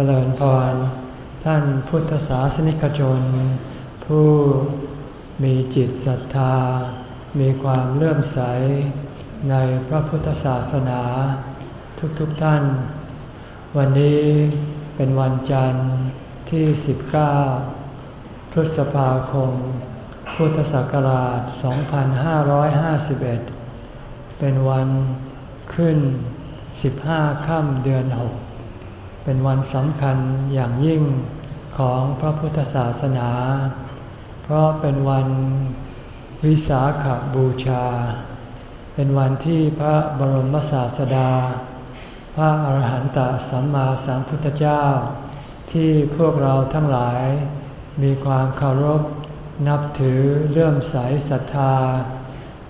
จริญพร ท่านพุทธศาสนิกชน ผู้มีจิตศรัทธา มีความเลื่อมใสในพระพุทธศาสนา ทุกๆทท่าน วันนี้เป็นวันจันทร์ที่ 19 พฤษภาคม พุทธศักราช 2551 เป็นวันขึ้น 15 ค่ำเดือน 6 เป็นวันสำคัญอย่างยิ่งของพระพุทธศาสนา เพราะเป็นวันวิสาขบูชา เป็นวันที่พระบรมศาสดา พระอาหารหันตสัมมาสัมพุทธเจ้า ที่พวกเราทั้งหลายมีความเคารพนับถือเลื่อมใสศรัทธา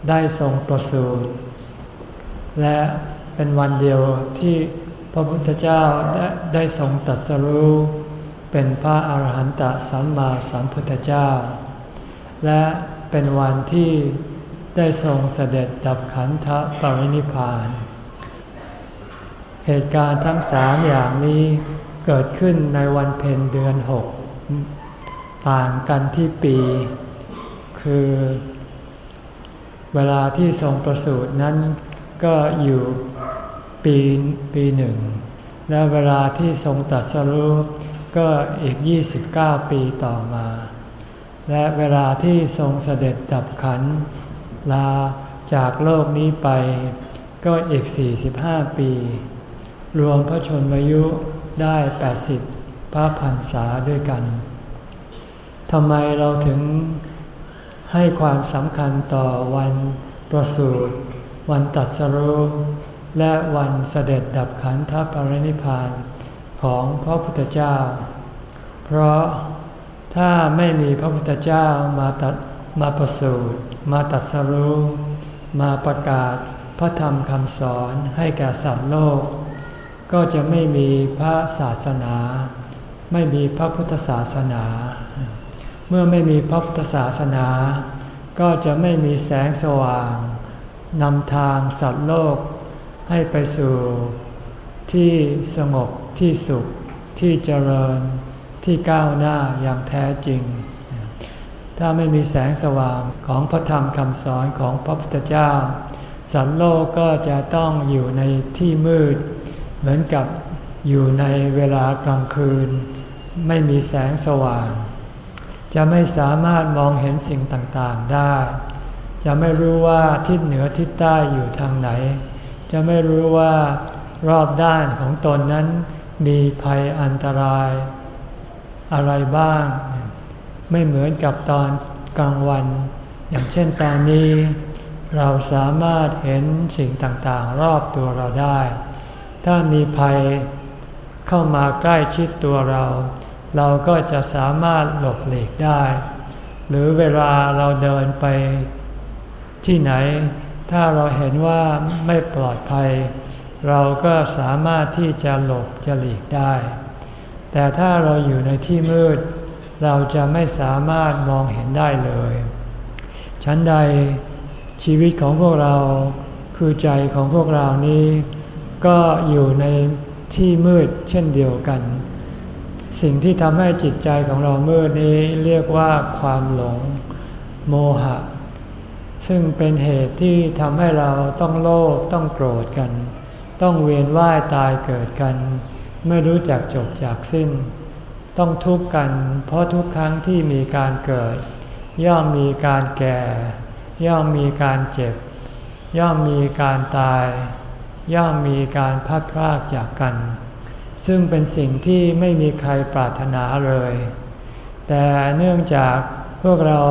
ได้ทรงประสูติและเป็นวันเดียวที่ พระพุทธเจ้าได้ทรงตัดสรู้เป็นพระอาหารหันตสัมมาสัมพุทธเจ้า และเป็นวันที่ได้ทรงเสด็จดับขันธปรินิพาน เหตุการณ์ทั้งสามอย่างนี้เกิดขึ้นในวันเพ็ญเดือนหกต่างกันที่ปี คือ เวลาที่ทรงประสูตินั้นก็อยู่ ปีปีหนึ่ง และเวลาที่ทรงตัดสรุปก็อีก 29 ปีต่อมา และเวลาที่ทรงเสด็จดับขันลาจากโลกนี้ไป ก็อีก 45 ปี รวมพระชนมายุได้ 80 พระพันษาด้วยกันทำไมเราถึงให้ความสำคัญต่อวันประสูติวันตัดสรุ และวันเสด็จดับขันธปรินิพานของพระพุทธเจ้า เพราะถ้าไม่มีพระพุทธเจ้ามาตัดมาประสูติมาตัดสรุมาประกาศพระธรรมคำสอนให้แก่สัตว์โลก ก็จะไม่มีพระศาสนา ไม่มีพระพุทธศาสนา เมื่อไม่มีพระพุทธศาสนา ก็จะไม่มีแสงสว่างนำทางสัตว์โลก ให้ไปสู่ที่สงบที่สุขที่เจริญที่ก้าวหน้าอย่างแท้จริง ถ้าไม่มีแสงสว่างของพระธรรมคำสอนของพระพุทธเจ้า สัตว์โลกก็จะต้องอยู่ในที่มืด เหมือนกับอยู่ในเวลากลางคืน ไม่มีแสงสว่าง จะไม่สามารถมองเห็นสิ่งต่างๆได้ จะไม่รู้ว่าทิศเหนือทิศใต้อยู่ทางไหน จะไม่รู้ว่ารอบด้านของตนนั้น มีภัยอันตราย อะไรบ้าง ไม่เหมือนกับตอนกลางวัน อย่างเช่นตอนนี้ เราสามารถเห็นสิ่งต่างๆ รอบตัวเราได้ ถ้ามีภัยเข้ามาใกล้ชิดตัวเรา เราก็จะสามารถหลบหลีกได้ หรือเวลาเราเดินไปที่ไหน ถ้าเราเห็นว่าไม่ปลอดภัย เราก็สามารถที่จะหลบจะหลีกได้ แต่ถ้าเราอยู่ในที่มืด เราจะไม่สามารถมองเห็นได้เลย ชั้นใดชีวิตของพวกเราคือใจของพวกเรานี้ ก็อยู่ในที่มืดเช่นเดียวกัน สิ่งที่ทำให้จิตใจของเรามืดนี้เรียกว่าความหลง โมหะ ซึ่งเป็นเหตุที่ทำให้เราต้องโลภต้องโกรธกัน ต้องเวียนว่ายตายเกิดกัน ไม่รู้จักจบจากสิ้น ต้องทุกข์กัน เพราะทุกครั้งที่มีการเกิด ย่อมมีการแก่ ย่อมมีการเจ็บ ย่อมมีการตาย ย่อมมีการพัดพรากจากกัน ซึ่งเป็นสิ่งที่ไม่มีใครปรารถนาเลย แต่เนื่องจากพวกเรา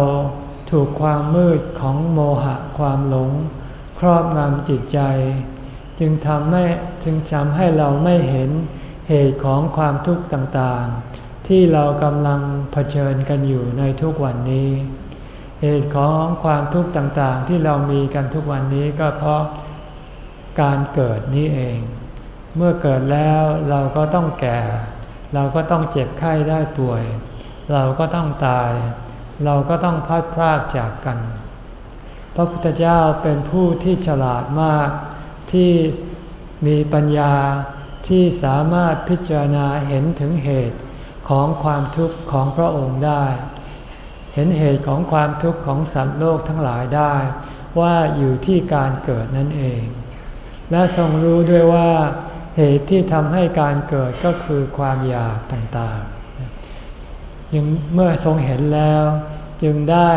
ถูกความมืดของโมหะความหลง ครอบงำจิตใจ จึงทำให้จึงทำให้เราไม่เห็นเหตุของความทุกข์ต่างๆ ที่เรากำลังเผชิญกันอยู่ในทุกวันนี้ เหตุของความทุกข์ต่างๆ ที่เรามีกันทุกวันนี้ก็เพราะการเกิดนี้เอง เมื่อเกิดแล้วเราก็ต้องแก่ เราก็ต้องเจ็บไข้ได้ป่วย เราก็ต้องตาย เราก็ต้องพัดพรากจากกัน พระพุทธเจ้าเป็นผู้ที่ฉลาดมาก ที่มีปัญญาที่สามารถพิจารณาเห็นถึงเหตุของความทุกข์ของพระองค์ได้ เห็นเหตุของความทุกข์ของสัตว์โลกทั้งหลายได้ ว่าอยู่ที่การเกิดนั่นเอง และทรงรู้ด้วยว่าเหตุที่ทำให้การเกิดก็คือความอยากต่างๆ ยังเมื่อทรงเห็นแล้ว จึงได้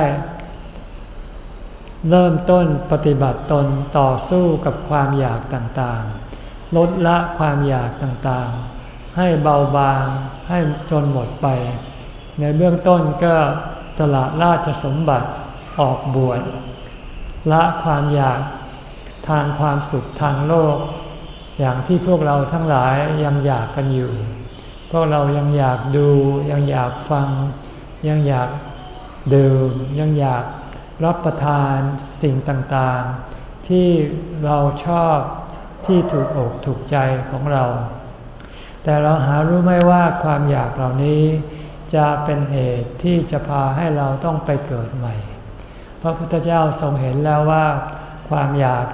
เริ่มต้นปฏิบัติตนต่อสู้กับความอยากต่างๆ ลดละความอยากต่างๆ ให้เบาบางให้จนหมดไป ในเบื้องต้นก็สละราชสมบัติออกบวชละความอยากทางความสุขทางโลก อย่างที่พวกเราทั้งหลายยังอยากกันอยู่ พวกเรายังอยากดูยังอยากฟัง ยังอยากดื่มยังอยากรับประทานสิ่งต่างๆ ที่เราชอบที่ถูกอกถูกใจของเรา แต่เราหารู้ไม่ว่าความอยากเหล่านี้ จะเป็นเหตุที่จะพาให้เราต้องไปเกิดใหม่ พระพุทธเจ้าทรงเห็นแล้วว่า ความอยาก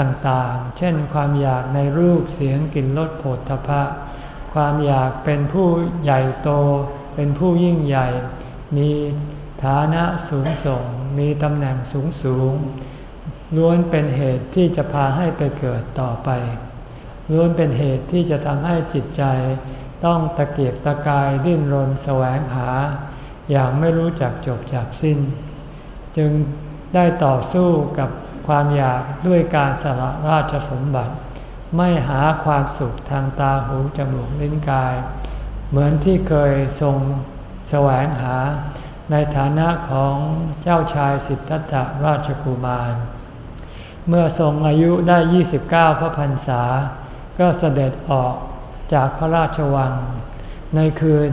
ต่างๆ เช่นความอยากในรูปเสียงกลิ่นรสโผฏฐพะ ความอยากเป็นผู้ใหญ่โต เป็นผู้ยิ่งใหญ่ มีฐานะสูงส่ง มีตำแหน่งสูงสูงล้วนเป็นเหตุที่จะพาให้ไปเกิดต่อไป ล้วนเป็นเหตุที่จะทำให้จิตใจ ต้องตะเกียบตะกายดิ้นรนแสวงหา อย่างไม่รู้จักจบจากสิ้น จึงได้ต่อสู้กับความอยากด้วยการสละราชสมบัติ ไม่หาความสุขทางตาหูจมูกลิ้นกาย เหมือนที่เคยทรงแสวงหา ในฐานะของเจ้าชายสิทธัตถราชกุมาร เมื่อทรงอายุได้ 29 พระพรรษา ก็เสด็จออกจากพระราชวัง ในคืน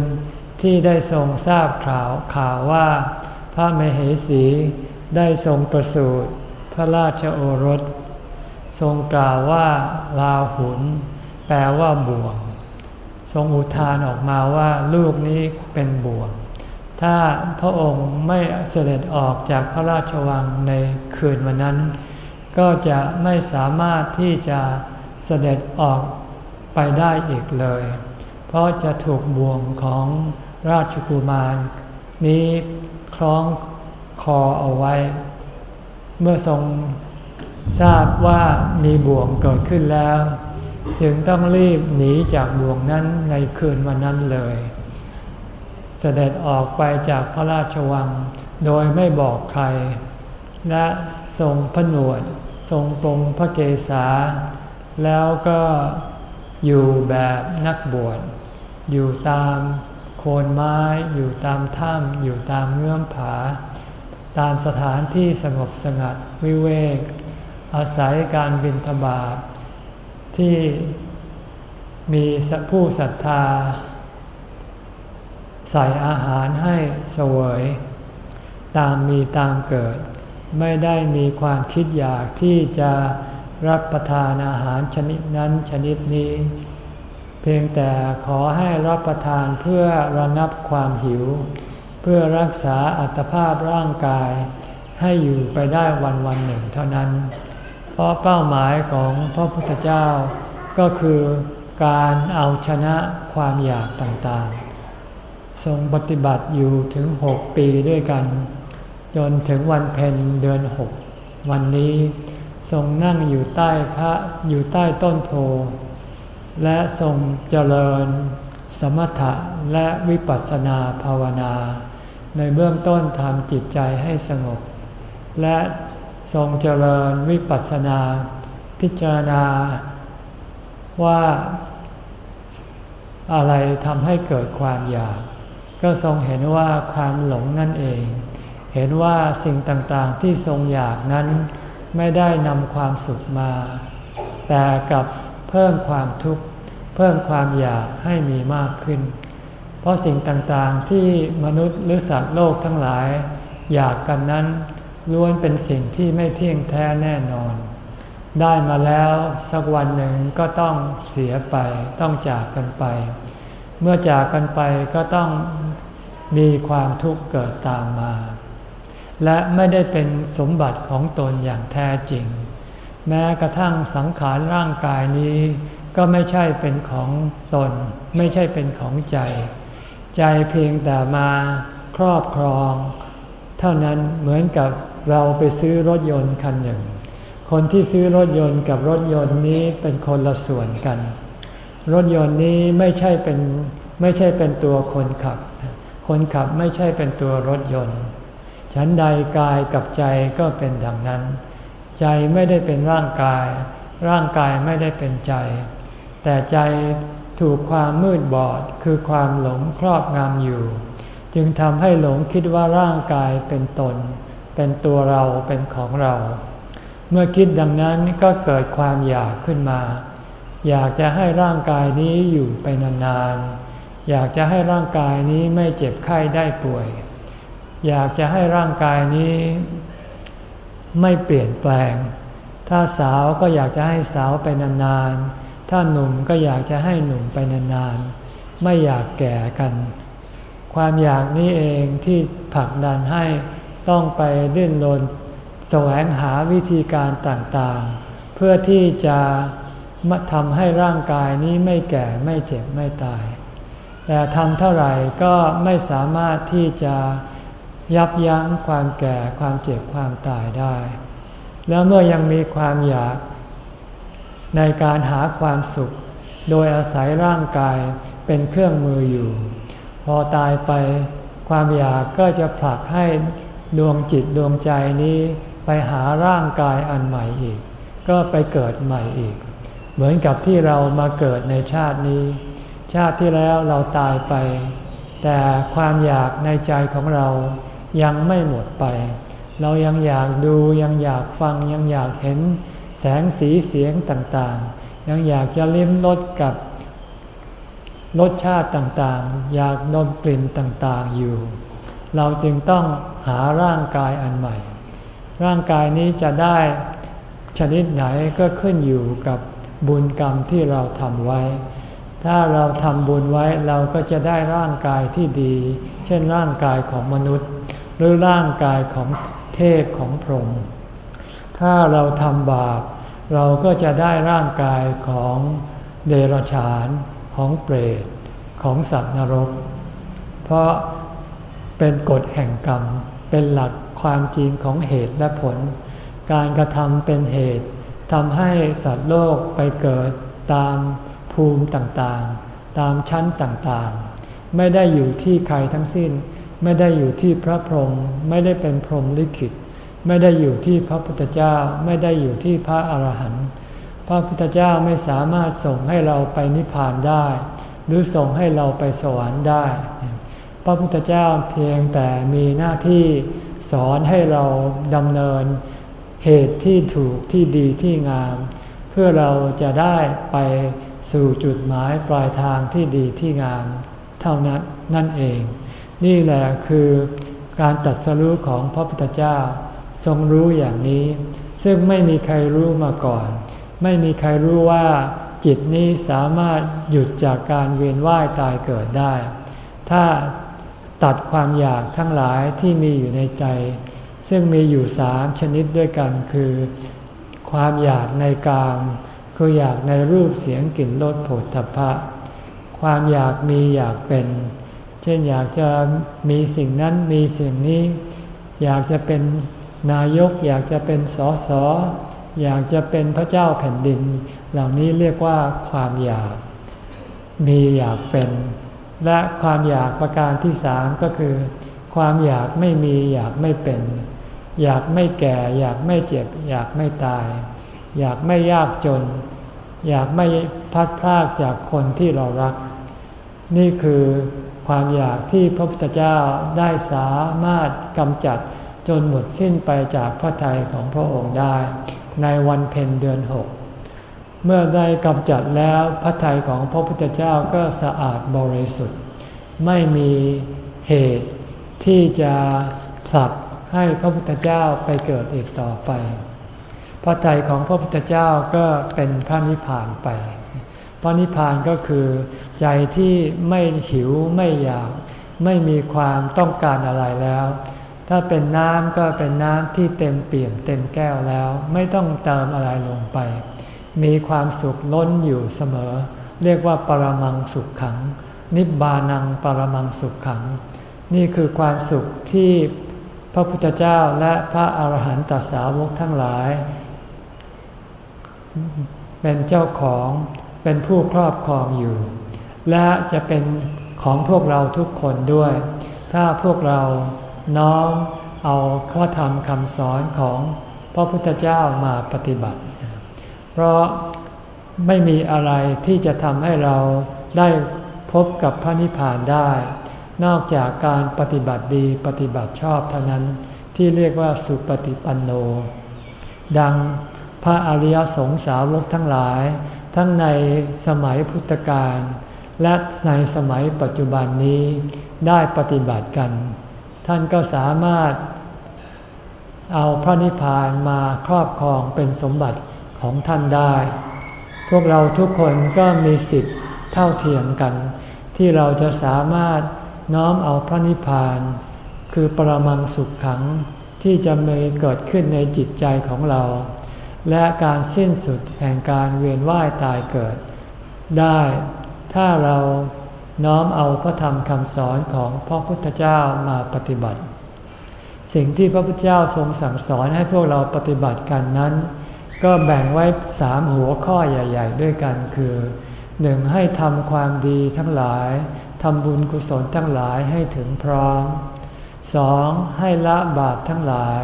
ที่ได้ทรงทราบข่าวข่าวว่า พระมเหสีได้ทรงประสูติพระราชโอรส ทรงกล่าวว่าลาหุน แปลว่าบ่วง ทรงอุทานออกมาว่าลูกนี้เป็นบ่วง ถ้าพระองค์ไม่เสด็จออกจากพระราชวังในคืนวันนั้น ก็จะไม่สามารถที่จะเสด็จออกไปได้อีกเลย เพราะจะถูกบ่วงของราชกุมาร นี้คล้องคอเอาไว้ เมื่อทรง ทราบว่ามีบ่วงเกิดขึ้นแล้วถึงต้องรีบหนีจากบ่วงนั้นในคืนวันนั้นเลย เสด็จออกไปจากพระราชวัง โดยไม่บอกใคร และทรงผนวด ทรงปรงพระเกศาแล้วก็อยู่แบบนักบวชอยู่ตามโคนไม้ อยู่ตามถ้ำอยู่ตามเงื่อมผา ตามสถานที่สงบสงัดวิเวก อาศัยการบินทบาทที่มีผู้ศรัทธา ใส่อาหารให้เสวย ตามมีตามเกิด ไม่ได้มีความคิดอยากที่จะรับประทานอาหารชนิดนั้นชนิดนี้ เพียงแต่ขอให้รับประทานเพื่อระงับความหิว เพื่อรักษาอัตภาพร่างกายให้อยู่ไปได้วันวันหนึ่งเท่านั้น ราะเป้าหมายของพระพุทธเจ้าก็คือการเอาชนะความอยากต่างๆ ทรงปฏิบัติอยู่ถึงหกปีด้วยกัน จนถึงวันเพ็ญเดือนหกวันนี้ทรงนั่งอยู่ใต้พระอยู่ใต้ต้นโพและทรงเจริญสมถะและวิปัสสนาภาวนา ในเบื้องต้นทำจิตใจให้สงบ และ ทรงเจริญวิปัสสนา พิจารณา ว่าอะไรทำให้เกิดความอยาก ก็ทรงเห็นว่าความหลงนั่นเอง เห็นว่าสิ่งต่างๆที่ทรงอยากนั้นไม่ได้นำความสุขมา แต่กับเพิ่มความทุกข์เพิ่มความอยากให้มีมากขึ้น เพราะสิ่งต่างๆที่มนุษย์หรือสัตว์โลกทั้งหลาย อยากกันนั้น ล้วนเป็นสิ่งที่ไม่เที่ยงแท้แน่นอน ได้มาแล้วสักวันหนึ่งก็ต้องเสียไป ต้องจากกันไป เมื่อจากกันไปก็ต้องมีความทุกข์เกิดตามมา และไม่ได้เป็นสมบัติของตนอย่างแท้จริง แม้กระทั่งสังขารร่างกายนี้ ก็ไม่ใช่เป็นของตน ไม่ใช่เป็นของใจ ใจเพียงแต่มาครอบครอง เท่านั้นเหมือนกับ เราไปซื้อรถยนต์คันหนึ่ง คนที่ซื้อรถยนต์กับรถยนต์นี้เป็นคนละส่วนกัน รถยนต์นี้ไม่ใช่เป็นไม่ใช่เป็นตัวคนขับ คนขับไม่ใช่เป็นตัวรถยนต์ ฉันใดกายกับใจก็เป็นดังนั้น ใจไม่ได้เป็นร่างกาย ร่างกายไม่ได้เป็นใจ แต่ใจถูกความมืดบอดคือความหลงครอบงำอยู่ จึงทำให้หลงคิดว่าร่างกายเป็นตน เป็นตัวเราเป็นของเรา เมื่อคิดดังนั้นก็เกิดความอยากขึ้นมา อยากจะให้ร่างกายนี้อยู่ไปนานๆ อยากจะให้ร่างกายนี้ไม่เจ็บไข้ได้ป่วย อยากจะให้ร่างกายนี้ไม่เปลี่ยนแปลง ถ้าสาวก็อยากจะให้สาวไปนานๆ ถ้าหนุ่มก็อยากจะให้หนุ่มไปนานๆ ไม่อยากแก่กัน ความอยากนี้เองที่ผลักดันให้ ต้องไปดิ้นรนแสวงหาวิธีการต่างๆ เพื่อที่จะมาทำให้ร่างกายนี้ไม่แก่ไม่เจ็บไม่ตาย แต่ทำเท่าไหร่ก็ไม่สามารถที่จะยับยั้งความแก่ความเจ็บความตายได้ แล้วเมื่อยังมีความอยากในการหาความสุข โดยอาศัยร่างกายเป็นเครื่องมืออยู่ พอตายไปความอยากก็จะผลักให้ ดวงจิตดวงใจนี้ไปหาร่างกายอันใหม่อีก ก็ไปเกิดใหม่อีก เหมือนกับที่เรามาเกิดในชาตินี้ ชาติที่แล้วเราตายไป แต่ความอยากในใจของเรายังไม่หมดไป เรายังอยากดูยังอยากฟังยังอยากเห็นแสงสีเสียงต่างๆ ยังอยากจะลิ้มรสกับรสชาติต่างๆ อยากดมกลิ่นต่างๆอยู่ เราจึงต้อง หาร่างกายอันใหม่ ร่างกายนี้จะได้ชนิดไหนก็ขึ้นอยู่กับบุญกรรมที่เราทำไว้ ถ้าเราทำบุญไว้เราก็จะได้ร่างกายที่ดี เช่นร่างกายของมนุษย์ หรือร่างกายของเทพของพรหม ถ้าเราทำบาป เราก็จะได้ร่างกายของเดรัจฉาน ของเปรต ของสัตว์นรก เพราะเป็นกฎแห่งกรรม เป็นหลักความจริงของเหตุและผล การกระทำเป็นเหตุทำให้สัตว์โลกไปเกิดตามภูมิต่างๆ ตามชั้นต่างๆ ไม่ได้อยู่ที่ใครทั้งสิ้น ไม่ได้อยู่ที่พระพรหมไม่ได้เป็นพรหมลิขิต ไม่ได้อยู่ที่พระพุทธเจ้า ไม่ได้อยู่ที่พระอรหันต์พระพุทธเจ้าไม่สามารถส่งให้เราไปนิพพานได้ หรือส่งให้เราไปสวรรค์ได้ ระพุทธเจ้าเพียงแต่มีหน้าที่สอนให้เราดำเนินเหตุที่ถูกที่ดีที่งาม เพื่อเราจะได้ไปสู่จุดหมายปลายทางที่ดีที่งาม เท่านั้นนั่นเอง นี่แหละคือการตัดสรู้ของพระพุทธเจ้าทรงรู้อย่างนี้ ซึ่งไม่มีใครรู้มาก่อน ไม่มีใครรู้ว่า จิตนี้สามารถหยุดจากการเวียนว่ายตายเกิดได้ ถ้า ตัดความอยากทั้งหลายที่มีอยู่ในใจ ซึ่งมีอยู่สามชนิดด้วยกันคือ ความอยากในกามคืออยากในรูปเสียงกลิ่นรสผลทพะ ความอยากมีอยากเป็น เช่นอยากจะมีสิ่งนั้นมีสิ่งนี้ อยากจะเป็นนายก อยากจะเป็นสอสออยากจะเป็นพระเจ้าแผ่นดิน เหล่านี้เรียกว่าความอยาก มีอยากเป็น และความอยากประการที่สามก็คือ ความอยากไม่มีอยากไม่เป็น อยากไม่แก่ อยากไม่เจ็บ อยากไม่ตาย อยากไม่ยากจน อยากไม่พัดพลากจากคนที่เรารัก นี่คือความอยากที่พระพุทธเจ้าได้สามารถกำจัดจนหมดสิ้นไปจากพระทัยของพระองค์ได้ ในวันเพ็ญเดือนหก เมื่อได้กำจัดแล้วพระทัยของพระพุทธเจ้าก็สะอาดบริสุทธิ์ ไม่มีเหตุที่จะผลักให้พระพุทธเจ้าไปเกิดอีกต่อไป พระทัยของพระพุทธเจ้าก็เป็นพระนิพพานไป พระนิพพานก็คือ ใจที่ไม่หิวไม่อยาก ไม่มีความต้องการอะไรแล้ว ถ้าเป็นน้ำก็เป็นน้ำที่เต็มเปี่ยมเต็มแก้วแล้ว ไม่ต้องเติมอะไรลงไป มีความสุขล้นอยู่เสมอ เรียกว่าปรมังสุขขัง นิบานังปรมังสุขขัง นี่คือความสุขที่พระพุทธเจ้าและพระอาหารหันตสาวกทั้งหลาย เป็นเจ้าของเป็นผู้ครอบครองอยู่ และจะเป็นของพวกเราทุกคนด้วย ถ้าพวกเราน้อมเอาข้อธรรมคำสอนของพระพุทธเจ้ามาปฏิบัติ ราะไม่มีอะไรที่จะทำให้เราได้พบกับพระนิพพานได้ นอกจากการปฏิบัติดีปฏิบัติชอบเท่านั้นที่เรียกว่าสุปฏิปันโน ดังพระอริยสงสาวกทั้งหลาย ทั้งในสมัยพุทธกาลและในสมัยปัจจุบันนี้ได้ปฏิบัติกัน ท่านก็สามารถเอาพระนิพพานมาครอบครองเป็นสมบัติ ของท่านได้ พวกเราทุกคนก็มีสิทธิ์เท่าเทียมกัน ที่เราจะสามารถน้อมเอาพระนิพพาน คือปรมังสุขขังที่จะมีเกิดขึ้นในจิตใจของเรา และการสิ้นสุดแห่งการเวียนว่ายตายเกิด ได้ถ้าเราน้อมเอาพระธรรมคำสอนของพระพุทธเจ้ามาปฏิบัติ สิ่งที่พระพุทธเจ้าทรงสั่งสอนให้พวกเราปฏิบัติกันนั้น ก็แบ่งไว้สามหัวข้อใหญ่ ๆ ด้วยกันคือหนึ่งให้ทำความดีทั้งหลายทำบุญกุศลทั้งหลายให้ถึงพร้อมสองให้ละบาปทั้งหลาย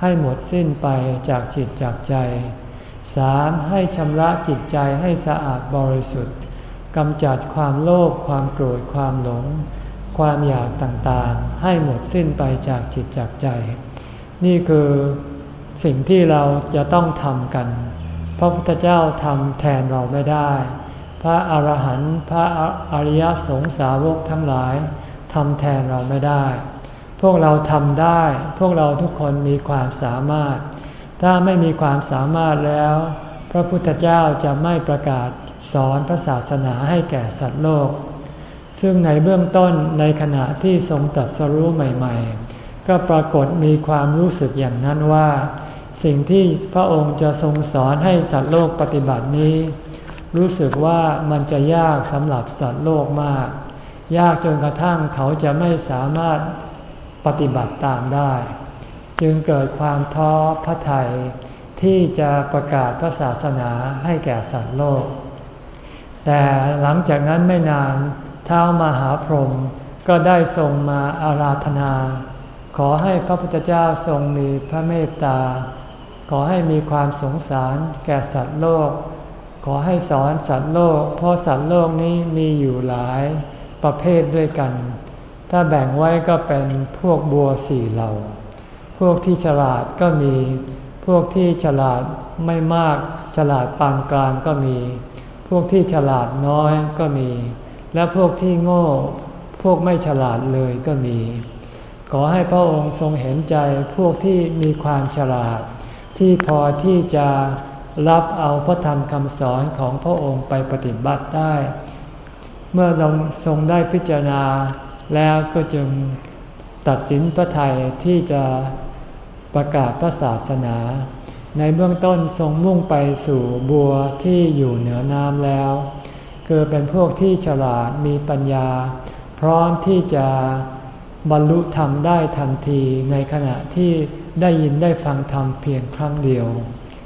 ให้หมดสิ้นไปจากจิตจากใจสามให้ชำระจิตใจให้สะอาดบริสุทธิ์กำจัดความโลภความโกรธความหลง ความอยากต่างๆ ให้หมดสิ้นไปจากจิตจากใจ นี่คือ สิ่งที่เราจะต้องทำกัน พระพุทธเจ้าทำแทนเราไม่ได้ พระอรหันต์พระอริยสงสาวกทั้งหลายทำแทนเราไม่ได้ พวกเราทำได้ พวกเราทุกคนมีความสามารถ ถ้าไม่มีความสามารถแล้ว พระพุทธเจ้าจะไม่ประกาศสอนพระศาสนาให้แก่สัตว์โลก ซึ่งในเบื้องต้นในขณะที่ทรงตัดสรู้ใหม่ ๆ ก็ปรากฏมีความรู้สึกอย่างนั้นว่า สิ่งที่พระองค์จะทรงสอนให้สัตว์โลกปฏิบัตินี้ รู้สึกว่ามันจะยากสำหรับสัตว์โลกมาก ยากจนกระทั่งเขาจะไม่สามารถปฏิบัติตามได้ จึงเกิดความท้อพระทัยที่จะประกาศพระศาสนาให้แก่สัตว์โลก แต่หลังจากนั้นไม่นานเท้ามหาพรหมก็ได้ทรงมาอาราธนา ขอให้พระพุทธเจ้าทรงมีพระเมตตา ขอให้มีความสงสารแก่สัตว์โลก ขอให้สอนสัตว์โลก เพราะสัตว์โลกนี้มีอยู่หลายประเภทด้วยกัน ถ้าแบ่งไว้ก็เป็นพวกบัวสี่เหล่า พวกที่ฉลาดก็มี พวกที่ฉลาดไม่มาก ฉลาดปานกลางก็มี พวกที่ฉลาดน้อยก็มี และพวกที่โง่ พวกไม่ฉลาดเลยก็มี ขอให้พระองค์ทรงเห็นใจพวกที่มีความฉลาด ที่พอที่จะรับเอาพระธรรมคำสอนของพระองค์ไปปฏิบัติได้ เมื่อเราทรงได้พิจารณาแล้วก็จึงตัดสินพระทัยที่จะประกาศพระศาสนา ในเบื้องต้นทรงมุ่งไปสู่บัวที่อยู่เหนือน้ำแล้ว คือเป็นพวกที่ฉลาดมีปัญญา พร้อมที่จะ บรรลุธรรมได้ทันทีในขณะที่ได้ยินได้ฟังธรรมเพียงครั้งเดียว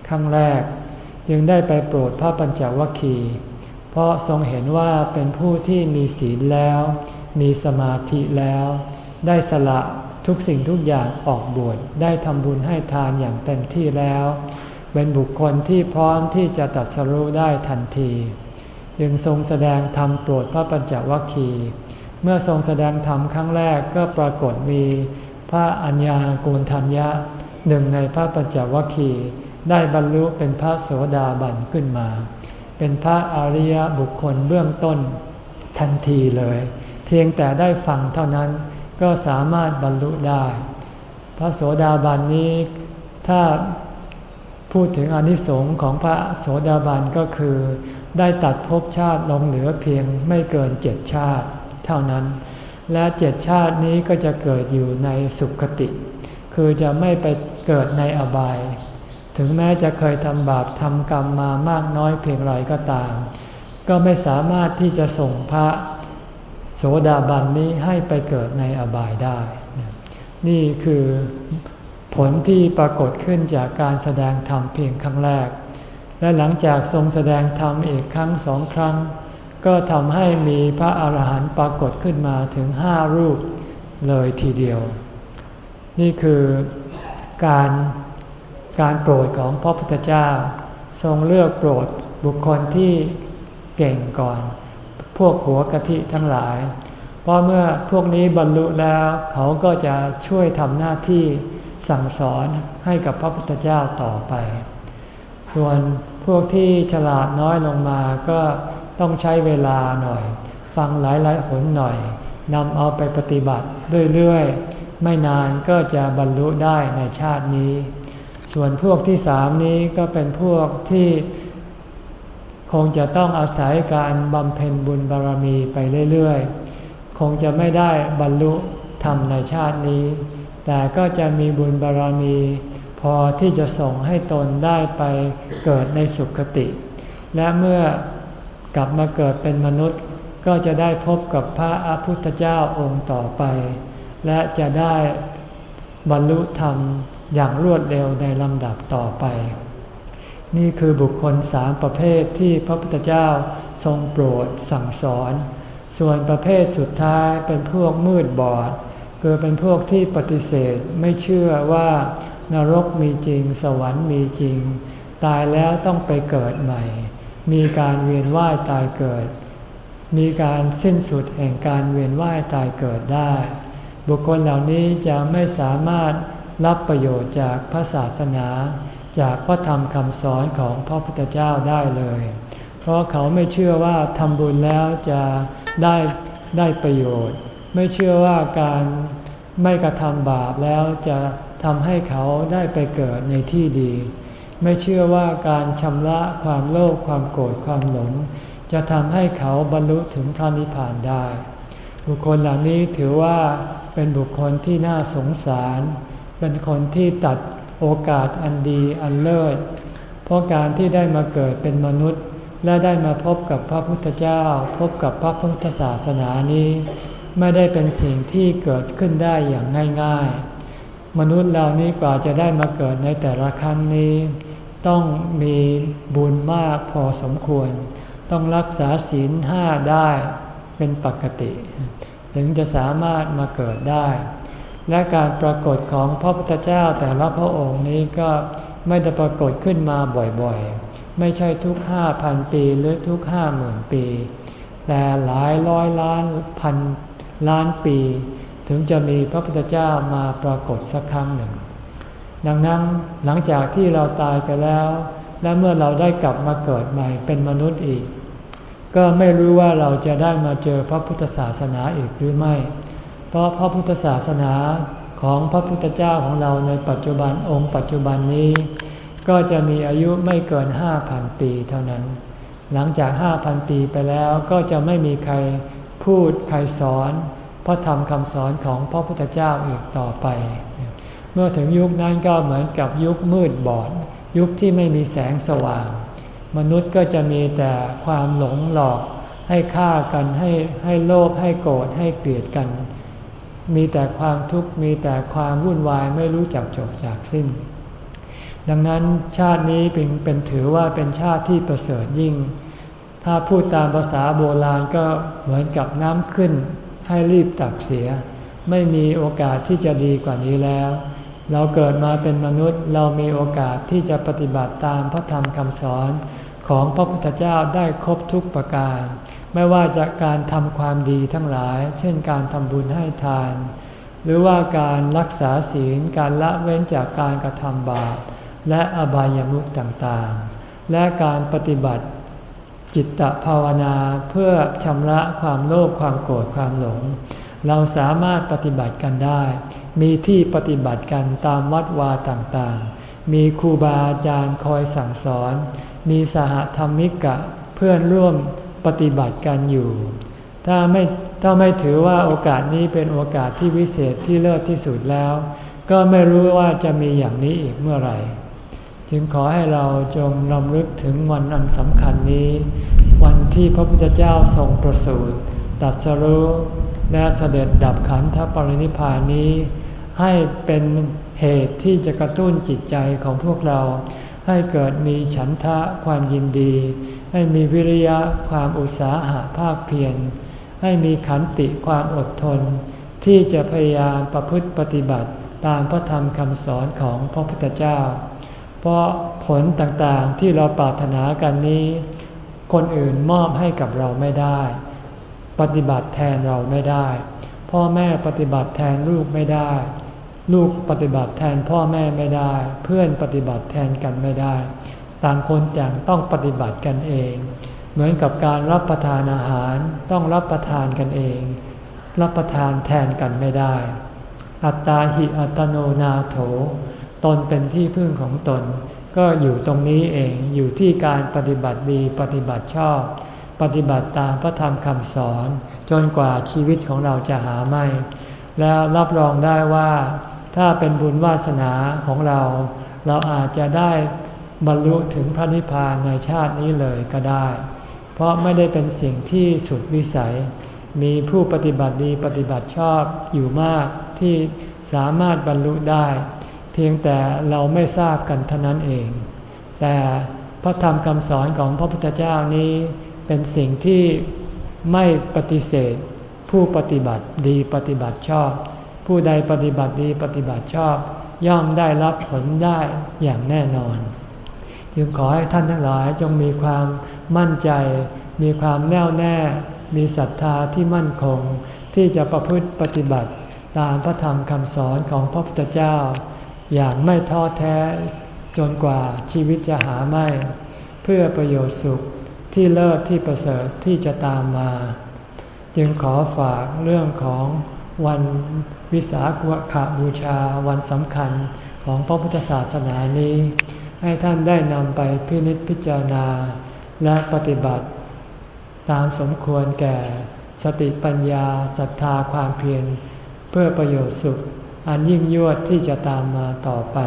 ครั้งแรก จึงได้ไปโปรดพระปัญจวัคคีย์เพราะทรงเห็นว่าเป็นผู้ที่มีศีลแล้ว มีสมาธิแล้ว ได้สละทุกสิ่งทุกอย่างออกบวชได้ทำบุญให้ทานอย่างเต็มที่แล้ว เป็นบุคคลที่พร้อมที่จะตัดสรู้ได้ทันที จึงทรงแสดงธรรมโปรดพระปัญจวัคคีย์ เมื่อทรงแสดงธรรมครั้งแรกก็ปรากฏมีพระอัญญาโกณทัญญะหนึ่งในพระปัญจวัคคีย์ได้บรรลุเป็นพระโสดาบันขึ้นมา เป็นพระอริยบุคคลเบื้องต้นทันทีเลย เพียงแต่ได้ฟังเท่านั้นก็สามารถบรรลุได้ พระโสดาบันนี้ถ้าพูดถึงอนิสงค์ของพระโสดาบันก็คือ ได้ตัดภพชาติลงเหลือเพียงไม่เกินเจ็ดชาติ เท่านั้น และเจ็ดชาตินี้ก็จะเกิดอยู่ในสุขติ คือจะไม่ไปเกิดในอบาย ถึงแม้จะเคยทำบาปทำกรรมมามากน้อยเพียงไรก็ตาม ก็ไม่สามารถที่จะส่งพระโสดาบันนี้ให้ไปเกิดในอบายได้ นี่คือผลที่ปรากฏขึ้นจากการแสดงธรรมเพียงครั้งแรก และหลังจากทรงแสดงธรรมอีกครั้งสองครั้ง ก็ทำให้มีพระอาหารหันต์ปรากฏขึ้นมาถึงห้ารูปเลยทีเดียว นี่คือการการโปรดของพระพุทธเจ้า ทรงเลือกโปรดบุคคลที่เก่งก่อน พวกหัวกะทิทั้งหลาย เพราะเมื่อพวกนี้บรรลุแล้วเขาก็จะช่วยทำหน้าที่สั่งสอนให้กับพระพุทธเจ้าต่อไป ส่วนพวกที่ฉลาดน้อยลงมาก็ ต้องใช้เวลาหน่อย ฟังหลายหลายหนหน่อยนำเอาไปปฏิบัติเรื่อยๆ ไม่นานก็จะบรรลุได้ในชาตินี้ ส่วนพวกที่สามนี้ก็เป็นพวกที่คงจะต้องอาศัยการบำเพ็ญบุญบารมีไปเรื่อยๆ คงจะไม่ได้บรรลุธรรมในชาตินี้ แต่ก็จะมีบุญบารรมีพอที่จะส่งให้ตนได้ไปเกิดในสุขติ และเมื่อ กลับมาเกิดเป็นมนุษย์ ก็จะได้พบกับพระอพุทธเจ้าองค์ต่อไป และจะได้บรรลุธรรมอย่างรวดเร็วในลำดับต่อไป นี่คือบุคคลสามประเภทที่พระพุทธเจ้าทรงโปรดสั่งสอน ส่วนประเภทสุดท้ายเป็นพวกมืดบอด คือเป็นพวกที่ปฏิเสธไม่เชื่อว่านรกมีจริง สวรรค์มีจริง ตายแล้วต้องไปเกิดใหม่ มีการเวียนว่ายตายเกิด มีการสิ้นสุดแห่งการเวียนว่ายตายเกิดได้ บุคคลเหล่านี้จะไม่สามารถรับประโยชน์จากพระศาสนา จากพระธรรมคำสอนของพระพุทธเจ้าได้เลย เพราะเขาไม่เชื่อว่าทำบุญแล้วจะได้ได้ประโยชน์ ไม่เชื่อว่าการไม่กระทำบาปแล้วจะทำให้เขาได้ไปเกิดในที่ดี ไม่เชื่อว่าการชำระความโลภความโกรธความหลง จะทำให้เขาบรรลุถึงพระนิพพานได้ บุคคลเหล่านี้ถือว่าเป็นบุคคลที่น่าสงสาร เป็นคนที่ตัดโอกาสอันดีอันเลิศ เพราะการที่ได้มาเกิดเป็นมนุษย์ และได้มาพบกับพระพุทธเจ้า พบกับพระพุทธศาสนานี้ ไม่ได้เป็นสิ่งที่เกิดขึ้นได้อย่างง่าย ๆ มนุษย์เรานี้กว่าจะได้มาเกิดในแต่ละครั้งนี้ ต้องมีบุญมากพอสมควร ต้องรักษาศีลห้าได้เป็นปกติ ถึงจะสามารถมาเกิดได้ และการปรากฏของพระพุทธเจ้าแต่ละพระองค์นี้ก็ไม่ได้ปรากฏขึ้นมาบ่อยๆ ไม่ใช่ทุกห้าพันปีหรือทุกห้าหมื่นปี แต่หลายร้อยล้านพันล้านปี ถึงจะมีพระพุทธเจ้ามาปรากฏสักครั้งหนึ่ง ดังนั้นหลังจากที่เราตายไปแล้ว และเมื่อเราได้กลับมาเกิดใหม่เป็นมนุษย์อีก ก็ไม่รู้ว่าเราจะได้มาเจอพระพุทธศาสนาอีกหรือไม่ เพราะพระพุทธศาสนาของพระพุทธเจ้าของเราในปัจจุบันองค์ปัจจุบันนี้ ก็จะมีอายุไม่เกินห้าพันปีเท่านั้น หลังจากห้าพันปีไปแล้วก็จะไม่มีใครพูดใครสอนพระธรรมคำสอนของพระพุทธเจ้าอีกต่อไป เมื่อถึงยุคนั้นก็เหมือนกับยุคมืดบอด ยุคที่ไม่มีแสงสว่าง มนุษย์ก็จะมีแต่ความหลงหลอกให้ฆ่ากันให้ให้โลภให้โกรธให้เกลียดกัน มีแต่ความทุกข์มีแต่ความวุ่นวายไม่รู้จักจบจากสิ้น ดังนั้นชาตินี้เป็นเป็นถือว่าเป็นชาติที่ประเสริฐยิ่ง ถ้าพูดตามภาษาโบราณก็เหมือนกับน้ำขึ้น ให้รีบตักเสีย ไม่มีโอกาสที่จะดีกว่านี้แล้ว เราเกิดมาเป็นมนุษย์เรามีโอกาสที่จะปฏิบัติตามพระธรรมคำสอนของพระพุทธเจ้าได้ครบทุกประการ ไม่ว่าจะการทำความดีทั้งหลาย เช่นการทำบุญให้ทาน หรือว่าการรักษาศีลการละเว้นจากการกระทำบาป และอบายามุขต่างๆ และการปฏิบัติจิตตภาวนาเพื่อชำระความโลภความโกรธความหลง เราสามารถปฏิบัติกันได้ มีที่ปฏิบัติกันตามวัดวาต่างๆ มีครูบาอาจารย์คอยสั่งสอน มีสหธรรมิกะเพื่อนร่วมปฏิบัติกันอยู่ ถ้าไม่ถ้าไม่ถือว่าโอกาสนี้เป็นโอกาสที่วิเศษที่เลิศที่สุดแล้ว ก็ไม่รู้ว่าจะมีอย่างนี้อีกเมื่อไหร่ จึงขอให้เราจงรำลึกถึงวันอันสำคัญนี้ วันที่พระพุทธเจ้าทรงประสูติตัดสรู้ และเสด็จดับขันธปรินิพานนี้ ให้เป็นเหตุที่จะกระตุ้นจิตใจของพวกเรา ให้เกิดมีฉันทะความยินดี ให้มีวิริยะความอุตสาหะภาคเพียรให้มีขันติความอดทน ที่จะพยายามประพฤติปฏิบัติตามพระธรรมคำสอนของพระพุทธเจ้า เพราะผลต่างๆที่เราปรารถนากันนี้ คนอื่นมอบให้กับเราไม่ได้ ปฏิบัติแทนเราไม่ได้ พ่อแม่ปฏิบัติแทนลูกไม่ได้ ลูกปฏิบัติแทนพ่อแม่ไม่ได้ เพื่อนปฏิบัติแทนกันไม่ได้ ต่างคนต่างต้องปฏิบัติกันเอง เหมือนกับการรับประทานอาหารต้องรับประทานกันเอง รับประทานแทนกันไม่ได้ อัตตาหิอัตโนนาโถ ตนเป็นที่พึ่งของตน ก็อยู่ตรงนี้เองอยู่ที่การปฏิบัติดีปฏิบัติชอบ ปฏิบัติตามพระธรรมคำสอน จนกว่าชีวิตของเราจะหาไม่ แล้วรับรองได้ว่า ถ้าเป็นบุญวาสนาของเรา เราอาจจะได้บรรลุถึงพระนิพพานในชาตินี้เลยก็ได้ เพราะไม่ได้เป็นสิ่งที่สุดวิสัย มีผู้ปฏิบัติดีปฏิบัติชอบอยู่มากที่สามารถบรรลุได้ เพียงแต่เราไม่ทราบกันเท่านั้นเอง แต่พระธรรมคำสอนของพระพุทธเจ้านี้ เป็นสิ่งที่ไม่ปฏิเสธ ผู้ปฏิบัติดีปฏิบัติชอบ ผู้ใดปฏิบัติดีปฏิบัติชอบ ย่อมได้รับผลได้อย่างแน่นอน จึงขอให้ท่านทั้งหลายจงมีความมั่นใจ มีความแน่วแน่ มีศรัทธาที่มั่นคง ที่จะประพฤติปฏิบัติตามพระธรรมคำสอนของพระพุทธเจ้า อย่างไม่ท้อแท้จนกว่าชีวิตจะหาไม่ เพื่อประโยชน์สุข ที่เลิศที่ประเสริฐที่จะตามมา จึงขอฝากเรื่องของวันวิสาขบูชาวันสำคัญของพระพุทธศาสนานี้ ให้ท่านได้นำไปพินิจพิจารณา และปฏิบัติ ตามสมควรแก่สติปัญญาศรัทธาความเพียรเพื่อประโยชน์สุข อันยิ่งยวดที่จะตามมาต่อไป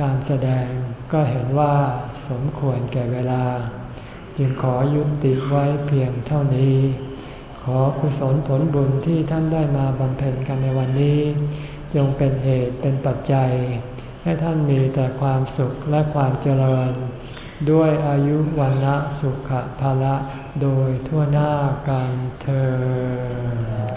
การแสดงก็เห็นว่าสมควรแก่เวลา จึงขอยุติไว้เพียงเท่านี้ ขอกุศลผลบุญที่ท่านได้มาบำเพ็ญกันในวันนี้ จงเป็นเหตุเป็นปัจจัย ให้ท่านมีแต่ความสุขและความเจริญ ด้วยอายุวันะสุขภาละโดยทั่วหน้ากันเธอ